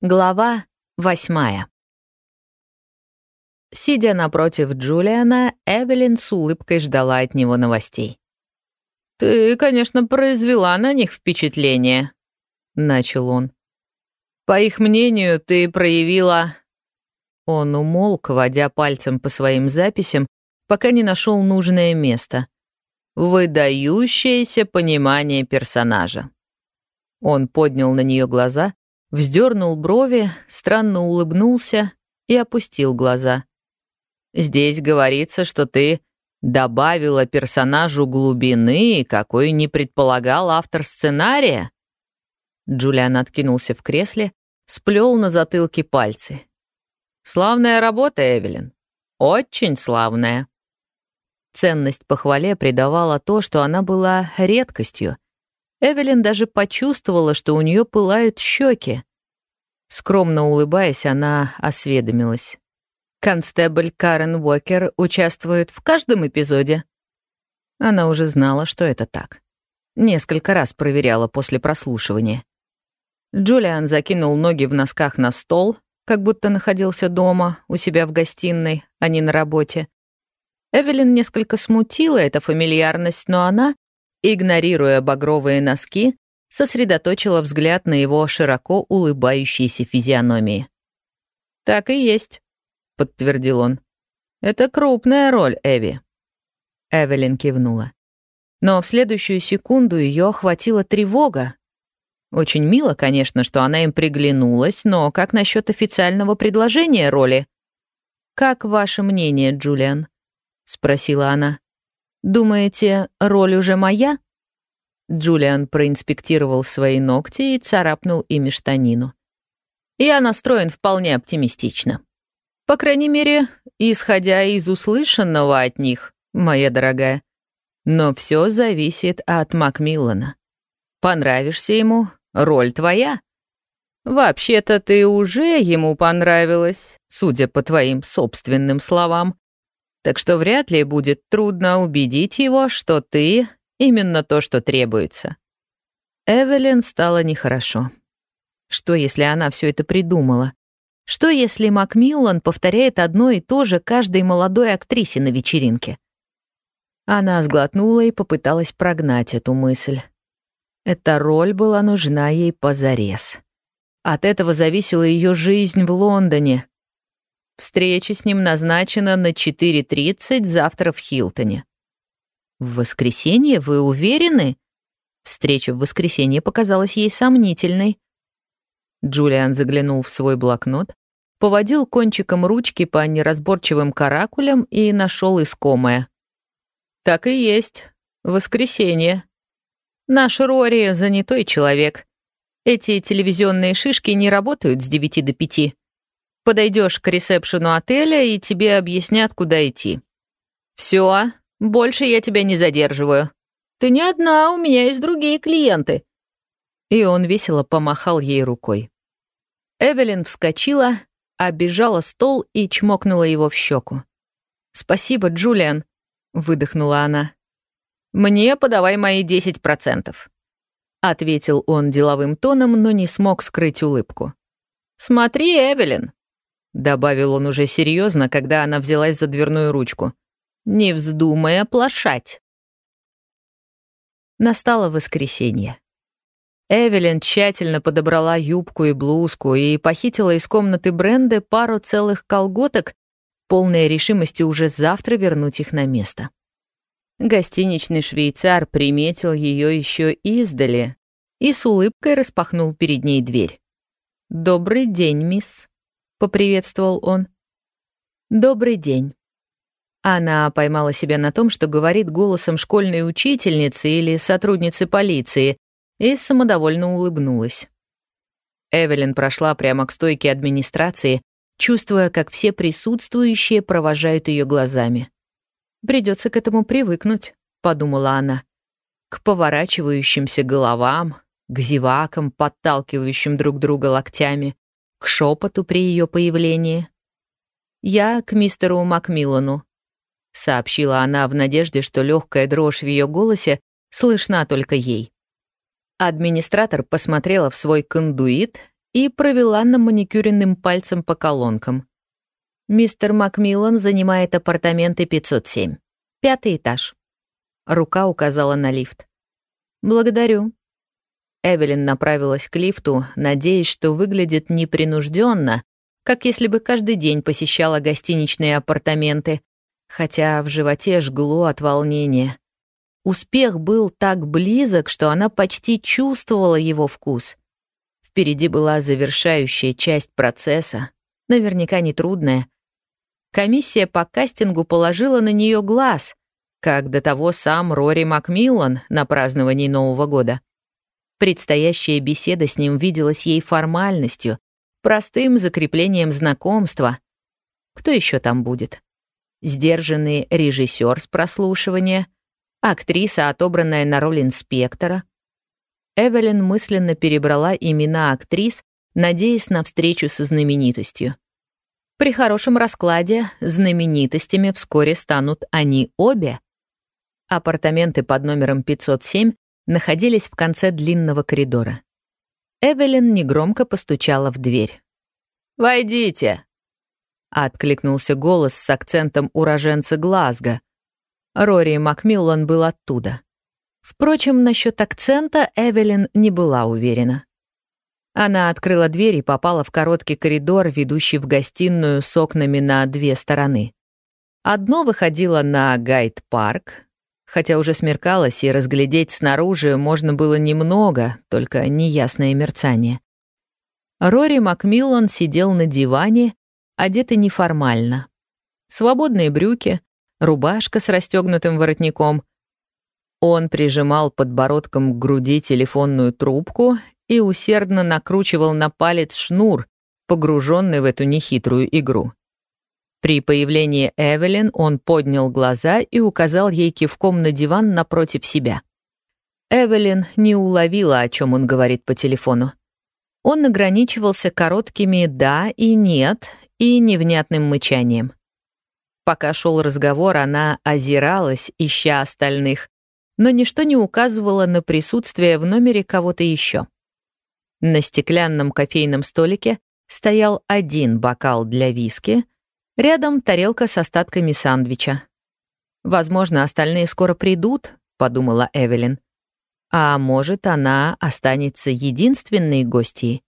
Глава восьмая. Сидя напротив Джулиана, Эвелин с улыбкой ждала от него новостей. «Ты, конечно, произвела на них впечатление», — начал он. «По их мнению, ты проявила...» Он умолк, водя пальцем по своим записям, пока не нашел нужное место. «Выдающееся понимание персонажа». Он поднял на нее глаза — вздернул брови, странно улыбнулся и опустил глаза. «Здесь говорится, что ты добавила персонажу глубины, какой не предполагал автор сценария?» Джулиан откинулся в кресле, сплел на затылке пальцы. «Славная работа, Эвелин. Очень славная». Ценность похвале придавала то, что она была редкостью — Эвелин даже почувствовала, что у нее пылают щеки. Скромно улыбаясь, она осведомилась. «Констебль Карен Уокер участвует в каждом эпизоде?» Она уже знала, что это так. Несколько раз проверяла после прослушивания. Джулиан закинул ноги в носках на стол, как будто находился дома, у себя в гостиной, а не на работе. Эвелин несколько смутила эта фамильярность, но она игнорируя багровые носки, сосредоточила взгляд на его широко улыбающейся физиономии. «Так и есть», — подтвердил он. «Это крупная роль, Эви». Эвелин кивнула. Но в следующую секунду ее охватила тревога. Очень мило, конечно, что она им приглянулась, но как насчет официального предложения роли? «Как ваше мнение, Джулиан?» — спросила она. «Думаете, роль уже моя?» Джулиан проинспектировал свои ногти и царапнул ими штанину. «Я настроен вполне оптимистично. По крайней мере, исходя из услышанного от них, моя дорогая. Но все зависит от Макмиллана. Понравишься ему — роль твоя. Вообще-то ты уже ему понравилась, судя по твоим собственным словам так что вряд ли будет трудно убедить его, что ты именно то, что требуется. Эвелин стало нехорошо. Что, если она все это придумала? Что, если Макмиллан повторяет одно и то же каждой молодой актрисе на вечеринке? Она сглотнула и попыталась прогнать эту мысль. Эта роль была нужна ей позарез. От этого зависела ее жизнь в Лондоне, Встреча с ним назначена на 4.30 завтра в Хилтоне. В воскресенье вы уверены? Встреча в воскресенье показалась ей сомнительной. Джулиан заглянул в свой блокнот, поводил кончиком ручки по неразборчивым каракулям и нашел искомое. «Так и есть. Воскресенье. Наш Рори — занятой человек. Эти телевизионные шишки не работают с девяти до пяти. Подойдешь к ресепшену отеля, и тебе объяснят, куда идти. Все, больше я тебя не задерживаю. Ты не одна, у меня есть другие клиенты. И он весело помахал ей рукой. Эвелин вскочила, оббежала стол и чмокнула его в щеку. «Спасибо, Джулиан», — выдохнула она. «Мне подавай мои 10%, — ответил он деловым тоном, но не смог скрыть улыбку. «Смотри, Эвелин, добавил он уже серьезно, когда она взялась за дверную ручку. «Не вздумай оплошать». Настало воскресенье. Эвелин тщательно подобрала юбку и блузку и похитила из комнаты Бренды пару целых колготок, полной решимости уже завтра вернуть их на место. Гостиничный швейцар приметил ее еще издали и с улыбкой распахнул перед ней дверь. «Добрый день, мисс», — поприветствовал он. «Добрый день». Она поймала себя на том, что говорит голосом школьной учительницы или сотрудницы полиции, и самодовольно улыбнулась. Эвелин прошла прямо к стойке администрации, чувствуя, как все присутствующие провожают ее глазами. «Придется к этому привыкнуть», — подумала она. К поворачивающимся головам, к зевакам, подталкивающим друг друга локтями, к шепоту при ее появлении. «Я к мистеру Макмиллану», — сообщила она в надежде, что легкая дрожь в ее голосе слышна только ей. Администратор посмотрела в свой кондуит и провела на маникюренным пальцем по колонкам. «Мистер Макмиллан занимает апартаменты 507. Пятый этаж». Рука указала на лифт. «Благодарю». Эвелин направилась к лифту, надеясь, что выглядит непринужденно, как если бы каждый день посещала гостиничные апартаменты, хотя в животе жгло от волнения. Успех был так близок, что она почти чувствовала его вкус. Впереди была завершающая часть процесса, наверняка нетрудная. Комиссия по кастингу положила на нее глаз, как до того сам Рори Макмиллан на праздновании Нового года. Предстоящая беседа с ним виделась ей формальностью, простым закреплением знакомства. Кто еще там будет? Сдержанный режиссер с прослушивания, актриса, отобранная на роль инспектора. Эвелин мысленно перебрала имена актрис, надеясь на встречу со знаменитостью. При хорошем раскладе знаменитостями вскоре станут они обе. Апартаменты под номером 507 находились в конце длинного коридора. Эвелин негромко постучала в дверь. «Войдите!» — откликнулся голос с акцентом уроженца Глазго. Рори Макмиллан был оттуда. Впрочем, насчет акцента Эвелин не была уверена. Она открыла дверь и попала в короткий коридор, ведущий в гостиную с окнами на две стороны. Одно выходило на Гайд-парк, хотя уже смеркалось, и разглядеть снаружи можно было немного, только неясное мерцание. Рори Макмиллан сидел на диване, одетый неформально. Свободные брюки, рубашка с расстегнутым воротником. Он прижимал подбородком к груди телефонную трубку и усердно накручивал на палец шнур, погруженный в эту нехитрую игру. При появлении Эвелин он поднял глаза и указал ей кивком на диван напротив себя. Эвелин не уловила, о чем он говорит по телефону. Он ограничивался короткими «да» и «нет» и невнятным мычанием. Пока шел разговор, она озиралась, ища остальных, но ничто не указывало на присутствие в номере кого-то еще. На стеклянном кофейном столике стоял один бокал для виски — Рядом тарелка с остатками сандвича. «Возможно, остальные скоро придут», — подумала Эвелин. «А может, она останется единственной гостьей?»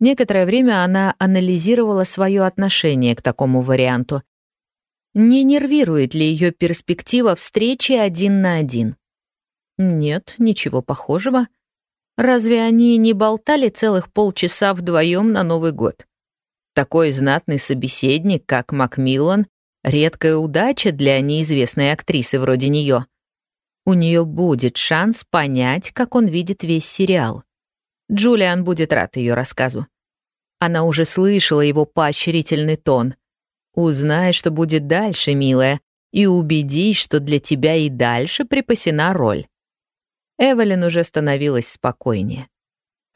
Некоторое время она анализировала свое отношение к такому варианту. Не нервирует ли ее перспектива встречи один на один? Нет, ничего похожего. Разве они не болтали целых полчаса вдвоем на Новый год? Такой знатный собеседник, как Макмиллан, редкая удача для неизвестной актрисы вроде нее. У нее будет шанс понять, как он видит весь сериал. Джулиан будет рад ее рассказу. Она уже слышала его поощрительный тон. «Узнай, что будет дальше, милая, и убедись, что для тебя и дальше припасена роль». Эвелин уже становилась спокойнее.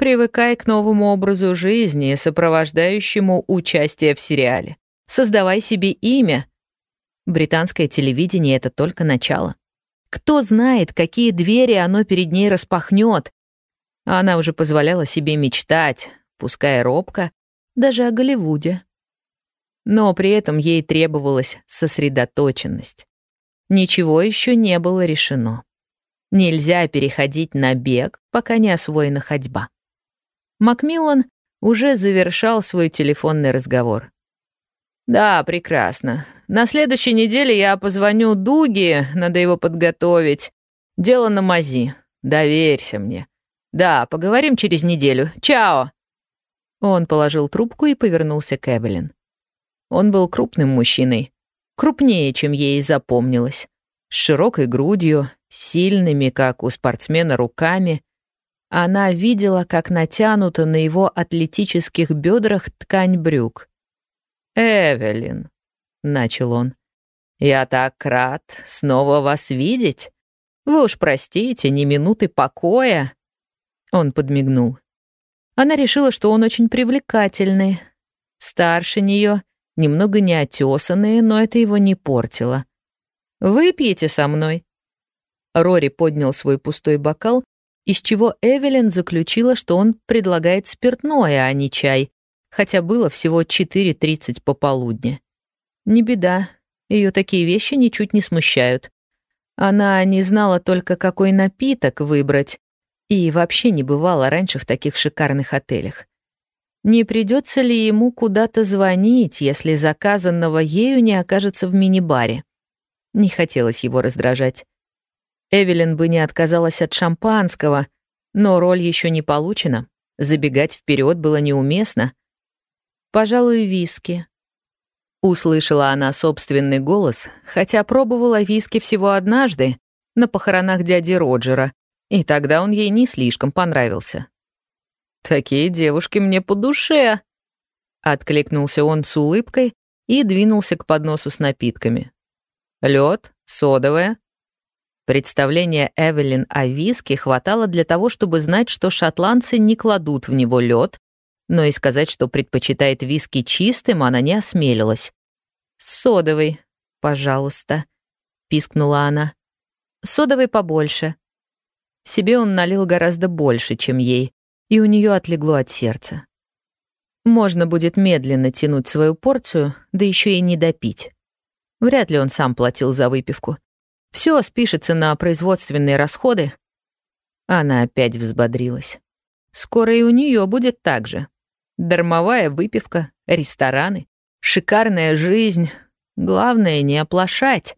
Привыкай к новому образу жизни, сопровождающему участие в сериале. Создавай себе имя. Британское телевидение — это только начало. Кто знает, какие двери оно перед ней распахнет. Она уже позволяла себе мечтать, пускай робко, даже о Голливуде. Но при этом ей требовалась сосредоточенность. Ничего еще не было решено. Нельзя переходить на бег, пока не освоена ходьба. Макмиллан уже завершал свой телефонный разговор. «Да, прекрасно. На следующей неделе я позвоню Дуге, надо его подготовить. Дело на мази. Доверься мне. Да, поговорим через неделю. Чао!» Он положил трубку и повернулся к Эвелин. Он был крупным мужчиной. Крупнее, чем ей запомнилось. С широкой грудью, сильными, как у спортсмена, руками она видела, как натянута на его атлетических бедрах ткань брюк. «Эвелин», — начал он, — «я так рад снова вас видеть. Вы уж простите, ни минуты покоя». Он подмигнул. Она решила, что он очень привлекательный. Старше нее, немного неотесанный, но это его не портило. «Выпьете со мной?» Рори поднял свой пустой бокал из чего Эвелин заключила, что он предлагает спиртное, а не чай, хотя было всего 4.30 пополудни. Не беда, ее такие вещи ничуть не смущают. Она не знала только, какой напиток выбрать, и вообще не бывала раньше в таких шикарных отелях. Не придется ли ему куда-то звонить, если заказанного ею не окажется в мини-баре? Не хотелось его раздражать. Эвелин бы не отказалась от шампанского, но роль еще не получена. Забегать вперед было неуместно. «Пожалуй, виски». Услышала она собственный голос, хотя пробовала виски всего однажды, на похоронах дяди Роджера, и тогда он ей не слишком понравился. «Такие девушки мне по душе!» Откликнулся он с улыбкой и двинулся к подносу с напитками. Лед, содовая. Представление Эвелин о виске хватало для того, чтобы знать, что шотландцы не кладут в него лед, но и сказать, что предпочитает виски чистым, она не осмелилась. «Содовый, пожалуйста», — пискнула она. «Содовый побольше». Себе он налил гораздо больше, чем ей и у нее отлегло от сердца. Можно будет медленно тянуть свою порцию, да еще и не допить. Вряд ли он сам платил за выпивку. Все спишется на производственные расходы. Она опять взбодрилась. Скоро и у нее будет так же. Дармовая выпивка, рестораны, шикарная жизнь. Главное, не оплошать.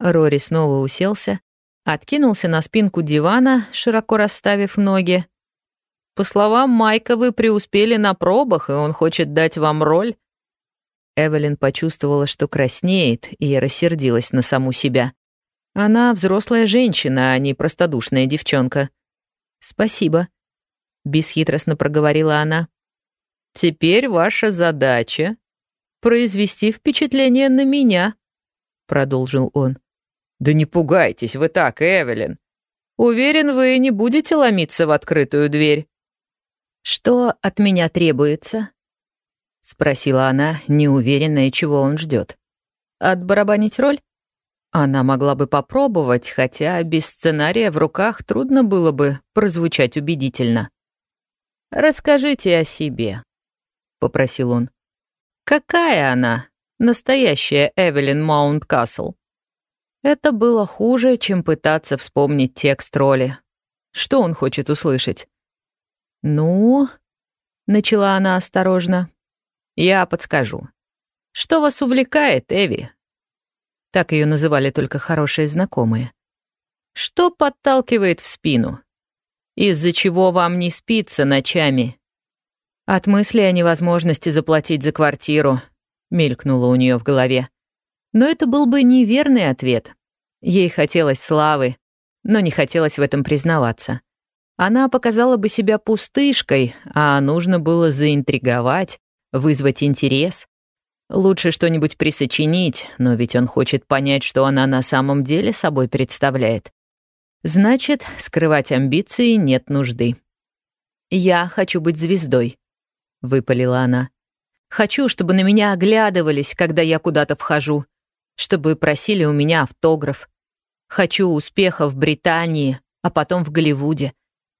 Рори снова уселся, откинулся на спинку дивана, широко расставив ноги, по словам Майка, вы преуспели на пробах, и он хочет дать вам роль». Эвелин почувствовала, что краснеет, и рассердилась на саму себя. Она взрослая женщина, а не простодушная девчонка. «Спасибо», — бесхитростно проговорила она. «Теперь ваша задача — произвести впечатление на меня», — продолжил он. «Да не пугайтесь вы так, Эвелин. Уверен, вы не будете ломиться в открытую дверь. «Что от меня требуется?» — спросила она, неуверенная, чего он ждет. «Отбарабанить роль?» Она могла бы попробовать, хотя без сценария в руках трудно было бы прозвучать убедительно. «Расскажите о себе», — попросил он. «Какая она, настоящая Эвелин Маунт-Касл?» Это было хуже, чем пытаться вспомнить текст роли. Что он хочет услышать? «Ну?» — начала она осторожно. «Я подскажу. Что вас увлекает, Эви?» Так ее называли только хорошие знакомые. «Что подталкивает в спину? Из-за чего вам не спится ночами?» От мысли о невозможности заплатить за квартиру мелькнуло у нее в голове. Но это был бы неверный ответ. Ей хотелось славы, но не хотелось в этом признаваться. Она показала бы себя пустышкой, а нужно было заинтриговать, вызвать интерес. Лучше что-нибудь присочинить, но ведь он хочет понять, что она на самом деле собой представляет. Значит, скрывать амбиции нет нужды. «Я хочу быть звездой», — выпалила она. «Хочу, чтобы на меня оглядывались, когда я куда-то вхожу, чтобы просили у меня автограф. Хочу успеха в Британии, а потом в Голливуде.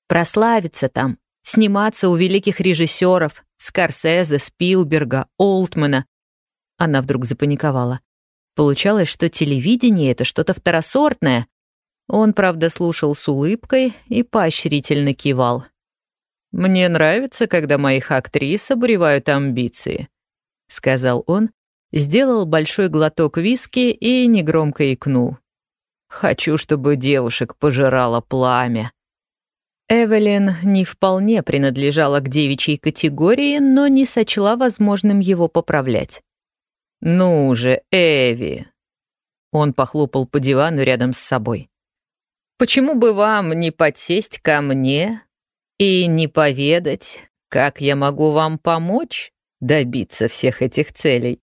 Прославиться там, сниматься у великих режиссеров Скорсезе, Спилберга, Олтмана. Она вдруг запаниковала. Получалось, что телевидение — это что-то второсортное. Он, правда, слушал с улыбкой и поощрительно кивал. «Мне нравится, когда моих актрис обуревают амбиции», — сказал он, сделал большой глоток виски и негромко икнул. «Хочу, чтобы девушек пожирало пламя». Эвелин не вполне принадлежала к девичьей категории, но не сочла возможным его поправлять. «Ну же, Эви!» Он похлопал по дивану рядом с собой. «Почему бы вам не подсесть ко мне и не поведать, как я могу вам помочь добиться всех этих целей?»